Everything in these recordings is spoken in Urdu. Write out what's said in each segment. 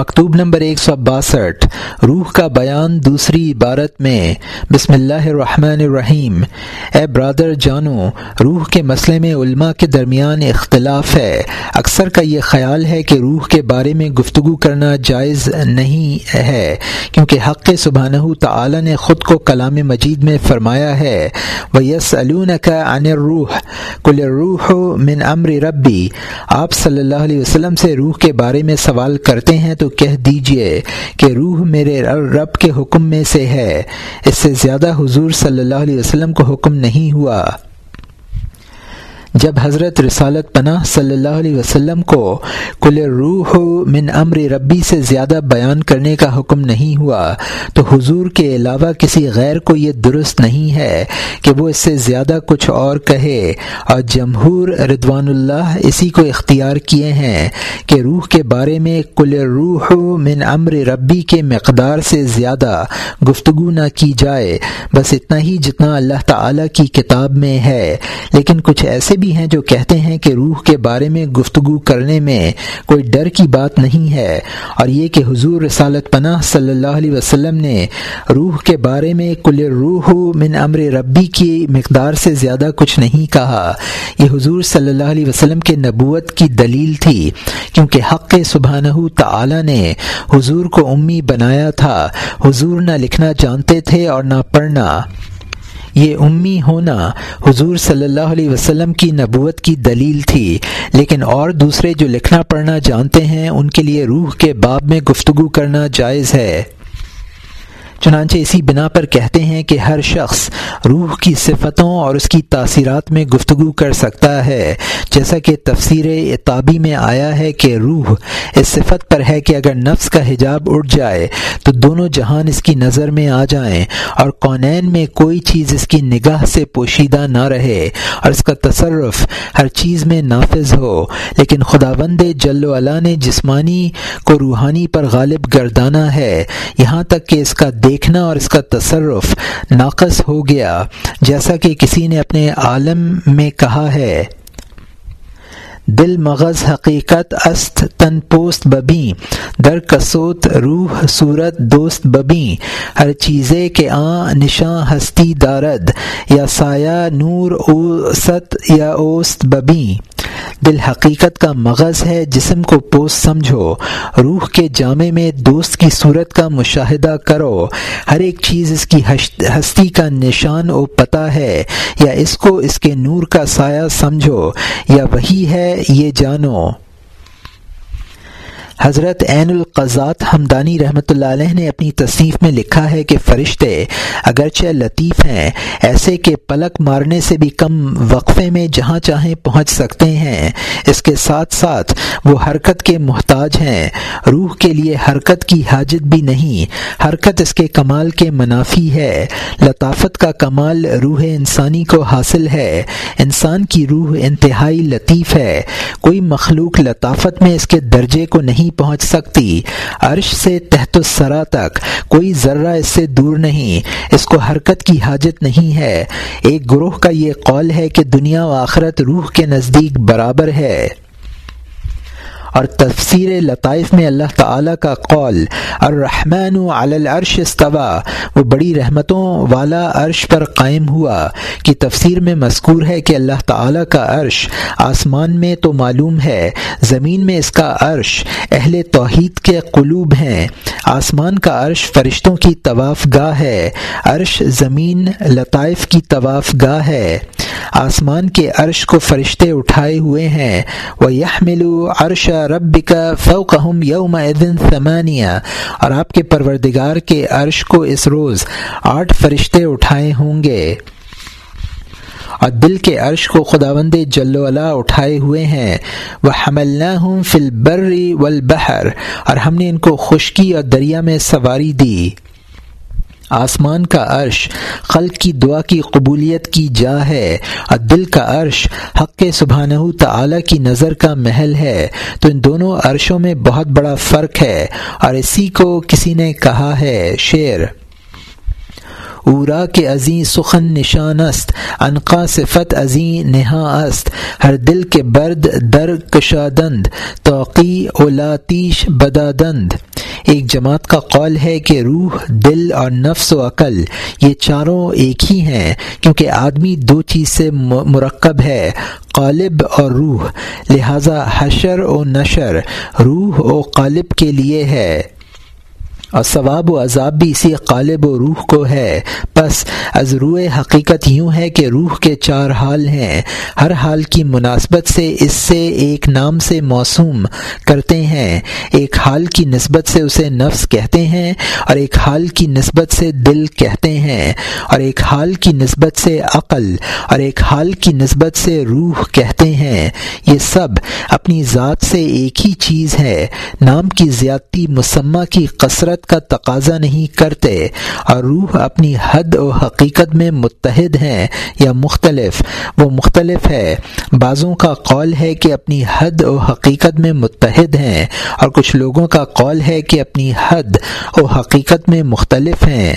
مکتوب نمبر ایک سو باسٹھ، روح کا بیان دوسری عبارت میں، بسم اللہ الرحمن الرحیم۔ اے برادر جانو، روح کے مسئلے میں علماء کے درمیان اختلاف ہے۔ اکثر کا یہ خیال ہے کہ روح کے بارے میں گفتگو کرنا جائز نہیں ہے، کیونکہ حق سبحانہ تعالی نے خود کو کلام مجید میں فرمایا ہے۔ وہ یس کا عن روح کل روح من امر ربی آپ صلی اللہ علیہ وسلم سے روح کے بارے میں سوال کرتے ہیں تو کہہ دیجیے کہ روح میرے رب کے حکم میں سے ہے۔ اس سے زیادہ حضور صلی اللہ علیہ وسلم کو حکم نہیں ہوا۔ جب حضرت رسالت پناہ صلی اللہ علیہ وسلم کو کل روح من امر ربی سے زیادہ بیان کرنے کا حکم نہیں ہوا، تو حضور کے علاوہ کسی غیر کو یہ درست نہیں ہے کہ وہ اس سے زیادہ کچھ اور کہے۔ اور جمہور ردوان اللہ اسی کو اختیار کیے ہیں کہ روح کے بارے میں کل روح من امر ربی کے مقدار سے زیادہ گفتگو نہ کی جائے۔ بس اتنا ہی جتنا اللہ تعالی کی کتاب میں ہے۔ لیکن کچھ ایسے بھی ہیں جو کہتے ہیں کہ روح کے بارے میں گفتگو کرنے میں کوئی ڈر کی بات نہیں ہے۔ اور یہ کہ حضور رسالت پناہ صلی اللہ علیہ وسلم نے روح کے بارے میں کل روح من امر ربی کی مقدار سے زیادہ کچھ نہیں کہا۔ یہ حضور صلی اللہ علیہ وسلم کے نبوت کی دلیل تھی، کیونکہ حق سبحانہ تعالی نے حضور کو امی بنایا تھا۔ حضور نہ لکھنا جانتے تھے اور نہ پڑھنا۔ یہ امی ہونا حضور صلی اللہ علیہ وسلم کی نبوت کی دلیل تھی، لیکن اور دوسرے جو لکھنا پڑھنا جانتے ہیں، ان کے لیے روح کے باب میں گفتگو کرنا جائز ہے۔ چنانچہ اسی بنا پر کہتے ہیں کہ ہر شخص روح کی صفتوں اور اس کی تاثیرات میں گفتگو کر سکتا ہے۔ جیسا کہ تفسیر اطابی میں آیا ہے کہ روح اس صفت پر ہے کہ اگر نفس کا حجاب اٹھ جائے تو دونوں جہان اس کی نظر میں آ جائیں اور کونین میں کوئی چیز اس کی نگاہ سے پوشیدہ نہ رہے اور اس کا تصرف ہر چیز میں نافذ ہو۔ لیکن خدا بند جل نے جسمانی کو روحانی پر غالب گردانا ہے۔ یہاں تک کہ اس کا دیکھنا اور اس کا تصرف ناقص ہو گیا، جیسا کہ کسی نے اپنے عالم میں کہا ہے، دل مغز حقیقت است تن پوست ببی، در کسوت روح صورت دوست ببی۔ ہر چیزے کے آ نشاں ہستی دارد، یا سایہ نور اوست یا اوست ببی۔ دل حقیقت کا مغز ہے، جسم کو پوس سمجھو، روح کے جامع میں دوست کی صورت کا مشاہدہ کرو۔ ہر ایک چیز اس کی ہستی کا نشان و پتہ ہے، یا اس کو اس کے نور کا سایہ سمجھو، یا وہی ہے، یہ جانو۔ حضرت عین القضات ہمدانی رحمۃ اللہ علیہ نے اپنی تصنیف میں لکھا ہے کہ فرشتے اگرچہ لطیف ہیں، ایسے کہ پلک مارنے سے بھی کم وقفے میں جہاں چاہیں پہنچ سکتے ہیں۔ اس کے ساتھ ساتھ وہ حرکت کے محتاج ہیں۔ روح کے لیے حرکت کی حاجت بھی نہیں، حرکت اس کے کمال کے منافی ہے۔ لطافت کا کمال روح انسانی کو حاصل ہے۔ انسان کی روح انتہائی لطیف ہے۔ کوئی مخلوق لطافت میں اس کے درجے کو نہیں پہنچ سکتی۔ عرش سے تحت السرا تک کوئی ذرہ اس سے دور نہیں۔ اس کو حرکت کی حاجت نہیں ہے۔ ایک گروہ کا یہ قول ہے کہ دنیا و آخرت روح کے نزدیک برابر ہے۔ اور تفسیر لطائف میں اللہ تعالی کا قول الرحمن علی العرش استوا وہ بڑی رحمتوں والا عرش پر قائم ہوا، کی تفسیر میں مذکور ہے کہ اللہ تعالی کا عرش آسمان میں تو معلوم ہے، زمین میں اس کا عرش اہل توحید کے قلوب ہیں۔ آسمان کا عرش فرشتوں کی طواف گاہ ہے، عرش زمین لطائف کی طواف گاہ ہے۔ آسمان کے عرش کو فرشتے اٹھائے ہوئے ہیں۔ وہ یہ ملو عرش رب کا فوقہم یوم دن ثمانیہ اور آپ کے پروردگار کے عرش کو اس روز آٹھ فرشتے اٹھائے ہوں گے۔ اور دل کے عرش کو خدا بند اللہ اٹھائے ہوئے ہیں۔ وہ حمل ہوں فل بری والبحر۔ اور ہم نے ان کو خشکی اور دریا میں سواری دی۔ آسمان کا عرش خلق کی دعا کی قبولیت کی جا ہے اور دل کا عرش حق سبحانہ تعالی کی نظر کا محل ہے تو ان دونوں عرشوں میں بہت بڑا فرق ہے اور اسی کو کسی نے کہا ہے شعر۔ اورا کے ازیں سخن نشان است انقا صفت ازیں نہا است ہر دل کے برد در کشادند توقی اولاتیش بدادند۔ ایک جماعت کا قول ہے کہ روح، دل اور نفس و عقل یہ چاروں ایک ہی ہیں، کیونکہ آدمی دو چیز سے مرکب ہے، قالب اور روح۔ لہذا حشر و نشر روح و قالب کے لیے ہے۔ اور ثواب و عذاب بھی اسی قالب و روح کو ہے۔ بس از روح حقیقت یوں ہے کہ روح کے چار حال ہیں۔ ہر حال کی مناسبت سے اس سے ایک نام سے موسوم کرتے ہیں۔ ایک حال کی نسبت سے اسے نفس کہتے ہیں اور ایک حال کی نسبت سے دل کہتے ہیں۔ اور ایک حال کی نسبت سے عقل اور ایک حال کی نسبت سے روح کہتے ہیں۔ یہ سب اپنی ذات سے ایک ہی چیز ہے۔ نام کی زیادتی مسمہ کی کثرت کا تقاضا نہیں کرتے اور روح اپنی حد و حقیقت میں متحد ہیں یا مختلف، وہ مختلف ہے۔ بعضوں کا قول ہے کہ اپنی حد و حقیقت میں متحد ہیں اور کچھ لوگوں کا قول ہے کہ اپنی حد و حقیقت میں مختلف ہیں۔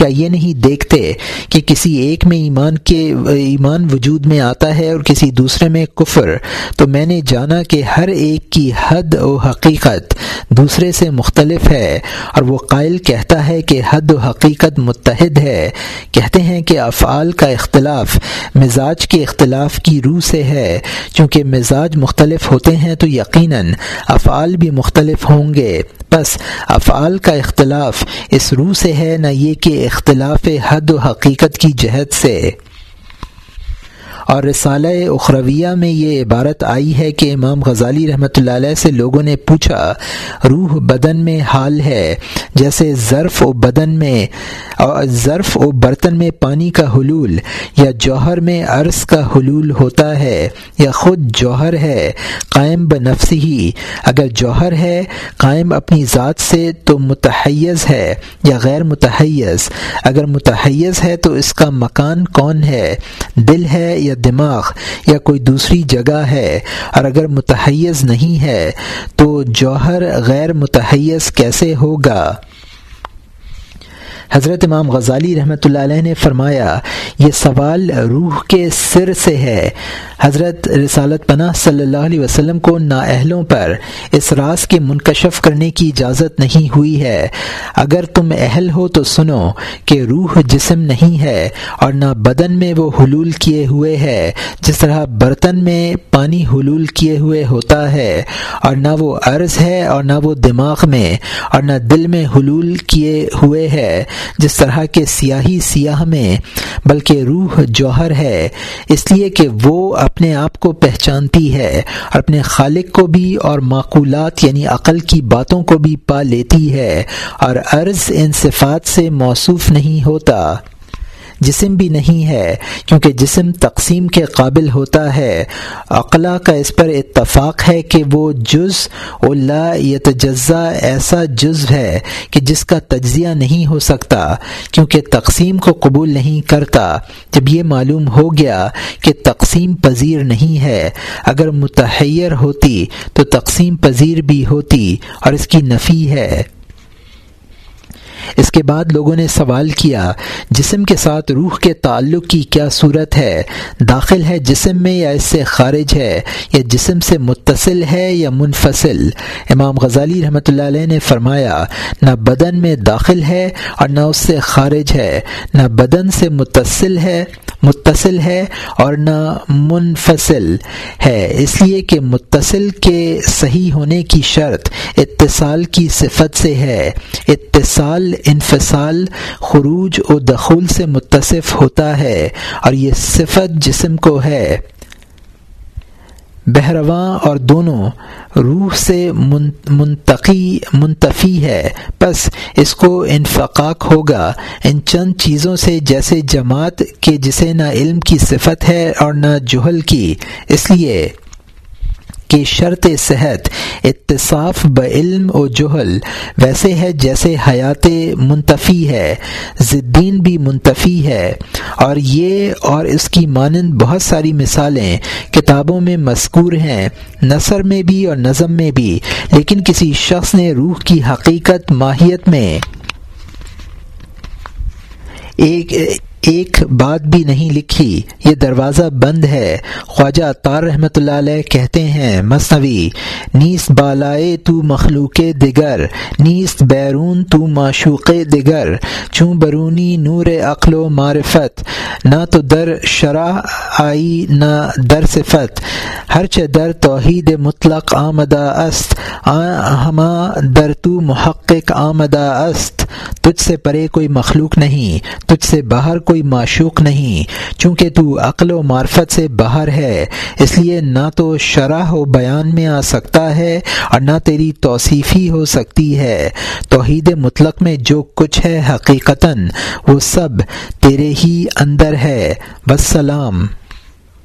کیا یہ نہیں دیکھتے کہ کسی ایک میں ایمان کے ایمان وجود میں آتا ہے اور کسی دوسرے میں کفر؟ تو میں نے جانا کہ ہر ایک کی حد و حقیقت دوسرے سے مختلف ہے اور وہ قائل کہتا ہے کہ حد و حقیقت متحد ہے۔ کہتے ہیں کہ افعال کا اختلاف مزاج کے اختلاف کی روح سے ہے۔ چونکہ مزاج مختلف ہوتے ہیں تو یقیناً افعال بھی مختلف ہوں گے۔ بس افعال کا اختلاف اس روح سے ہے، نہ یہ کہ اختلاف حد و حقیقت کی جہت سے۔ اور رسالہ اخرویہ میں یہ عبارت آئی ہے کہ امام غزالی رحمۃ اللہ علیہ سے لوگوں نے پوچھا، روح بدن میں حال ہے؟ جیسے ظرف و بدن میں، ظرف و برتن میں پانی کا حلول، یا جوہر میں عرض کا حلول ہوتا ہے، یا خود جوہر ہے، قائم بنفس ہی۔ اگر جوہر ہے، قائم اپنی ذات سے تو متحیز ہے، یا غیر متحیز۔ اگر متحیز ہے تو اس کا مکان کون ہے؟ دل ہے یا دماغ یا کوئی دوسری جگہ ہے اور اگر متحیز نہیں ہے تو جوہر غیر متحیز کیسے ہوگا؟ حضرت امام غزالی رحمۃ اللہ علیہ نے فرمایا، یہ سوال روح کے سر سے ہے۔ حضرت رسالت پناہ صلی اللہ علیہ وسلم کو نااہلوں پر اس راز کے منکشف کرنے کی اجازت نہیں ہوئی ہے۔ اگر تم اہل ہو تو سنو کہ روح جسم نہیں ہے اور نہ بدن میں وہ حلول کیے ہوئے ہے۔ جس طرح برتن میں پانی حلول کیے ہوئے ہوتا ہے اور نہ وہ عرض ہے اور نہ وہ دماغ میں اور نہ دل میں حلول کیے ہوئے ہے۔ جس طرح کے سیاہی سیاہ میں، بلکہ روح جوہر ہے، اس لیے کہ وہ اپنے آپ کو پہچانتی ہے اور اپنے خالق کو بھی اور معقولات یعنی عقل کی باتوں کو بھی پا لیتی ہے، اور عرض ان صفات سے موصوف نہیں ہوتا۔ جسم بھی نہیں ہے، کیونکہ جسم تقسیم کے قابل ہوتا ہے۔ اقلا کا اس پر اتفاق ہے کہ وہ جز اللہ یتجزا ایسا جز ہے کہ جس کا تجزیہ نہیں ہو سکتا، کیونکہ تقسیم کو قبول نہیں کرتا۔ جب یہ معلوم ہو گیا کہ تقسیم پذیر نہیں ہے، اگر متحیر ہوتی تو تقسیم پذیر بھی ہوتی اور اس کی نفی ہے۔ اس کے بعد لوگوں نے سوال کیا، جسم کے ساتھ روح کے تعلق کی کیا صورت ہے؟ داخل ہے جسم میں یا اس سے خارج ہے؟ یا جسم سے متصل ہے یا منفصل؟ امام غزالی رحمۃ اللہ علیہ نے فرمایا، نہ بدن میں داخل ہے اور نہ اس سے خارج ہے، نہ بدن سے متصل ہے متصل ہے اور نہ منفصل ہے۔ اس لیے کہ متصل کے صحیح ہونے کی شرط اتصال کی صفت سے ہے۔ اتصال، انفصال، خروج و دخول سے متصف ہوتا ہے اور یہ صفت جسم کو ہے۔ بہرواں اور دونوں روح سے منتقی، منتفی ہے۔ بس اس کو انفقاق ہوگا۔ ان چند چیزوں سے جیسے جماعت کے جسے نہ علم کی صفت ہے اور نہ جہل کی۔ اس لیے کہ شرط صحت، اتصاف بعلم و جہل ویسے ہے جیسے حیات منتفی ہے ضدین بھی منتفی ہے۔ اور یہ اور اس کی مانند بہت ساری مثالیں کتابوں میں مذکور ہیں، نثر میں بھی اور نظم میں بھی۔ لیکن کسی شخص نے روح کی حقیقت ماہیت میں ایک ایک بات بھی نہیں لکھی، یہ دروازہ بند ہے۔ خواجہ تار رحمۃ اللہ علیہ کہتے ہیں، مصنوی نیس بالائے تو مخلوق دگر نیس بیرون تو معشوق دگر چوں برونی نور عقل و معرفت، نہ تو در شرح آئی نہ در صفت۔ ہر در توحید مطلق آمدہ است ہما در تو محقق آمدہ است۔ تجھ سے پرے کوئی مخلوق نہیں، تجھ سے باہر کوئی معشوق نہیں، چونکہ تو عقل و معرفت سے باہر ہے، اس لیے نہ تو شرح و بیان میں آ سکتا ہے اور نہ تیری توصیفی ہو سکتی ہے۔ توحید مطلق میں جو کچھ ہے حقیقتاً، وہ سب تیرے ہی اندر ہے۔ بس سلام۔